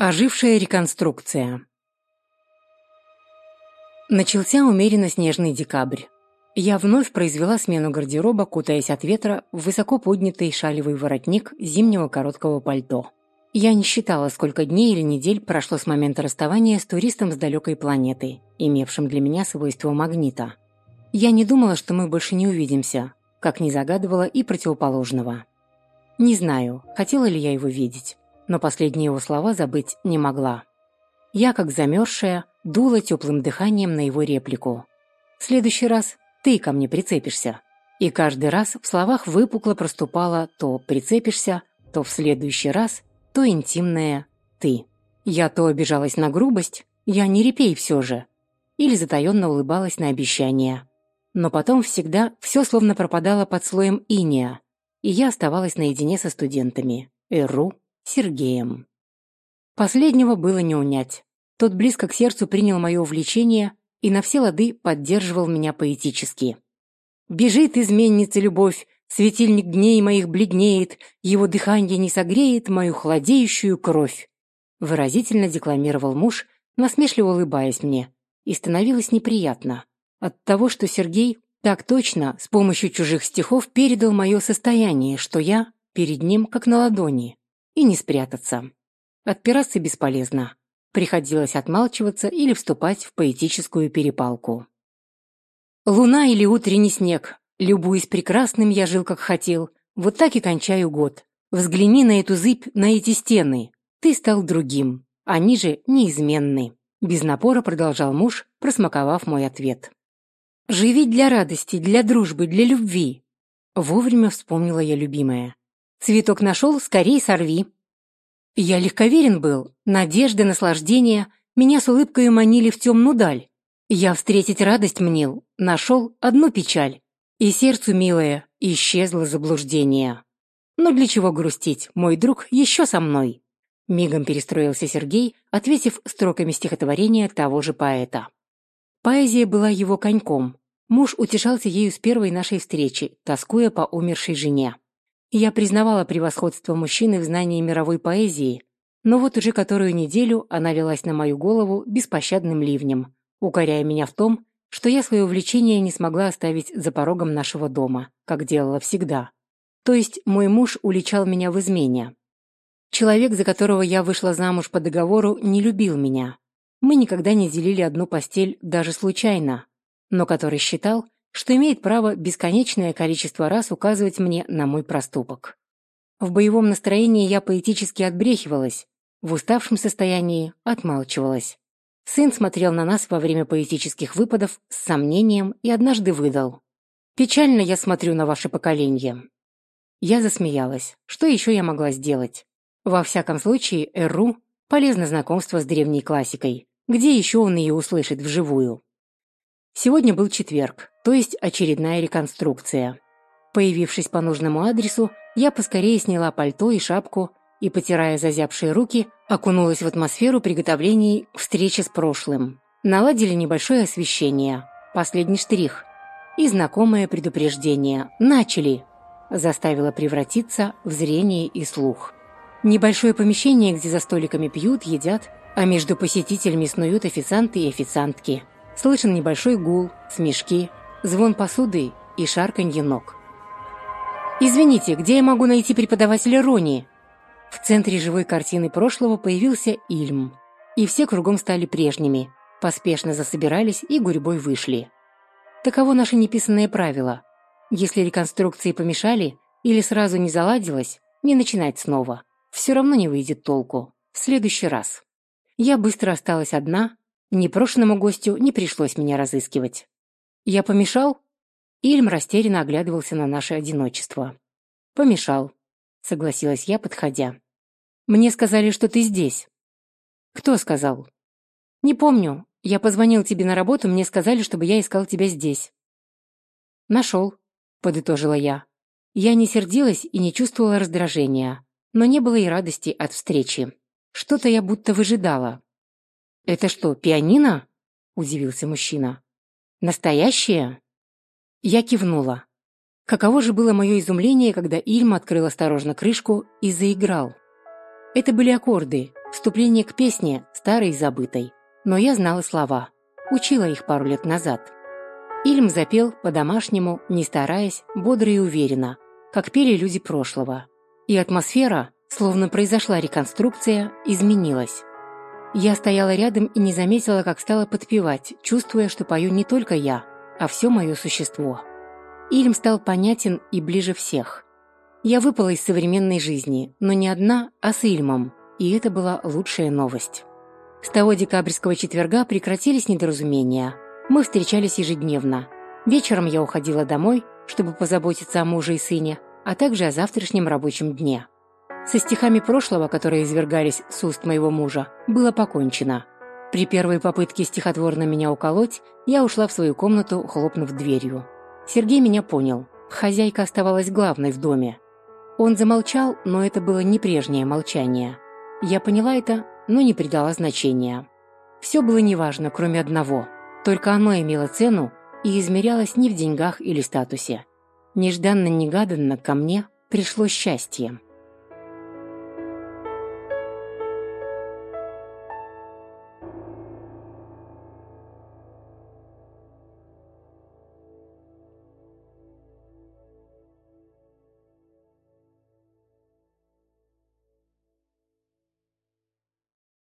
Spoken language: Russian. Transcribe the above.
Ожившая реконструкция Начался умеренно снежный декабрь. Я вновь произвела смену гардероба, кутаясь от ветра в высоко поднятый шалевый воротник зимнего короткого пальто. Я не считала, сколько дней или недель прошло с момента расставания с туристом с далекой планеты, имевшим для меня свойство магнита. Я не думала, что мы больше не увидимся, как не загадывала и противоположного. Не знаю, хотела ли я его видеть но последние его слова забыть не могла. Я, как замерзшая, дула теплым дыханием на его реплику. «В следующий раз ты ко мне прицепишься». И каждый раз в словах выпукло проступало то «прицепишься», то «в следующий раз», то интимное «ты». Я то обижалась на грубость, я не репей все же, или затаенно улыбалась на обещания. Но потом всегда все словно пропадало под слоем иния, и я оставалась наедине со студентами. Эру, Сергеем. Последнего было не унять. Тот близко к сердцу принял мое увлечение и на все лады поддерживал меня поэтически. «Бежит изменница любовь, светильник дней моих бледнеет, его дыхание не согреет мою хладеющую кровь», выразительно декламировал муж, насмешливо улыбаясь мне, и становилось неприятно от того, что Сергей так точно с помощью чужих стихов передал мое состояние, что я перед ним как на ладони и не спрятаться. Отпираться бесполезно. Приходилось отмалчиваться или вступать в поэтическую перепалку. Луна или утренний снег. Любуясь прекрасным, я жил как хотел. Вот так и кончаю год. Взгляни на эту зыбь, на эти стены. Ты стал другим. Они же неизменны. Без напора продолжал муж, просмаковав мой ответ. «Живи для радости, для дружбы, для любви!» Вовремя вспомнила я любимая. Цветок нашел, скорей сорви. Я легковерен был, надежды, наслаждения меня с улыбкой манили в темную даль. Я встретить радость мнил, нашел одну печаль. И сердцу, милое, исчезло заблуждение. Но для чего грустить, мой друг еще со мной? Мигом перестроился Сергей, ответив строками стихотворения того же поэта. Поэзия была его коньком. Муж утешался ею с первой нашей встречи, тоскуя по умершей жене. Я признавала превосходство мужчины в знании мировой поэзии, но вот уже которую неделю она велась на мою голову беспощадным ливнем, укоряя меня в том, что я свое увлечение не смогла оставить за порогом нашего дома, как делала всегда. То есть мой муж уличал меня в измене. Человек, за которого я вышла замуж по договору, не любил меня. Мы никогда не делили одну постель даже случайно, но который считал, что имеет право бесконечное количество раз указывать мне на мой проступок. В боевом настроении я поэтически отбрехивалась, в уставшем состоянии отмалчивалась. Сын смотрел на нас во время поэтических выпадов с сомнением и однажды выдал. «Печально я смотрю на ваше поколение». Я засмеялась. Что еще я могла сделать? Во всяком случае, Эру полезно знакомство с древней классикой. Где еще он ее услышит вживую? Сегодня был четверг, то есть очередная реконструкция. Появившись по нужному адресу, я поскорее сняла пальто и шапку и, потирая зазябшие руки, окунулась в атмосферу приготовлений к встрече с прошлым. Наладили небольшое освещение. Последний штрих. И знакомое предупреждение. «Начали!» заставило превратиться в зрение и слух. Небольшое помещение, где за столиками пьют, едят, а между посетителями снуют официанты и официантки – Слышен небольшой гул, смешки, звон посуды и шарканье ног. «Извините, где я могу найти преподавателя Рони?» В центре живой картины прошлого появился Ильм, и все кругом стали прежними, поспешно засобирались и гурьбой вышли. Таково наше неписанное правило. Если реконструкции помешали или сразу не заладилось, не начинать снова. Все равно не выйдет толку. В следующий раз. Я быстро осталась одна, Непрошенному гостю не пришлось меня разыскивать. «Я помешал?» Ильм растерянно оглядывался на наше одиночество. «Помешал», — согласилась я, подходя. «Мне сказали, что ты здесь». «Кто сказал?» «Не помню. Я позвонил тебе на работу, мне сказали, чтобы я искал тебя здесь». «Нашел», — подытожила я. Я не сердилась и не чувствовала раздражения, но не было и радости от встречи. Что-то я будто выжидала. «Это что, пианино?» – удивился мужчина. «Настоящее?» Я кивнула. Каково же было мое изумление, когда Ильма открыл осторожно крышку и заиграл. Это были аккорды, Вступление к песне, старой и забытой. Но я знала слова. Учила их пару лет назад. Ильм запел по-домашнему, не стараясь, бодро и уверенно, как пели люди прошлого. И атмосфера, словно произошла реконструкция, изменилась. Я стояла рядом и не заметила, как стала подпевать, чувствуя, что пою не только я, а все мое существо. Ильм стал понятен и ближе всех. Я выпала из современной жизни, но не одна, а с Ильмом, и это была лучшая новость. С того декабрьского четверга прекратились недоразумения. Мы встречались ежедневно. Вечером я уходила домой, чтобы позаботиться о муже и сыне, а также о завтрашнем рабочем дне. Со стихами прошлого, которые извергались с уст моего мужа, было покончено. При первой попытке стихотворно меня уколоть, я ушла в свою комнату, хлопнув дверью. Сергей меня понял. Хозяйка оставалась главной в доме. Он замолчал, но это было не прежнее молчание. Я поняла это, но не придала значения. Все было неважно, кроме одного. Только оно имело цену и измерялось не в деньгах или статусе. Нежданно-негаданно ко мне пришло счастье.